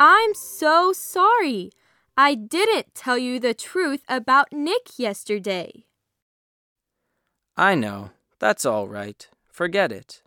I'm so sorry. I didn't tell you the truth about Nick yesterday. I know. That's all right. Forget it.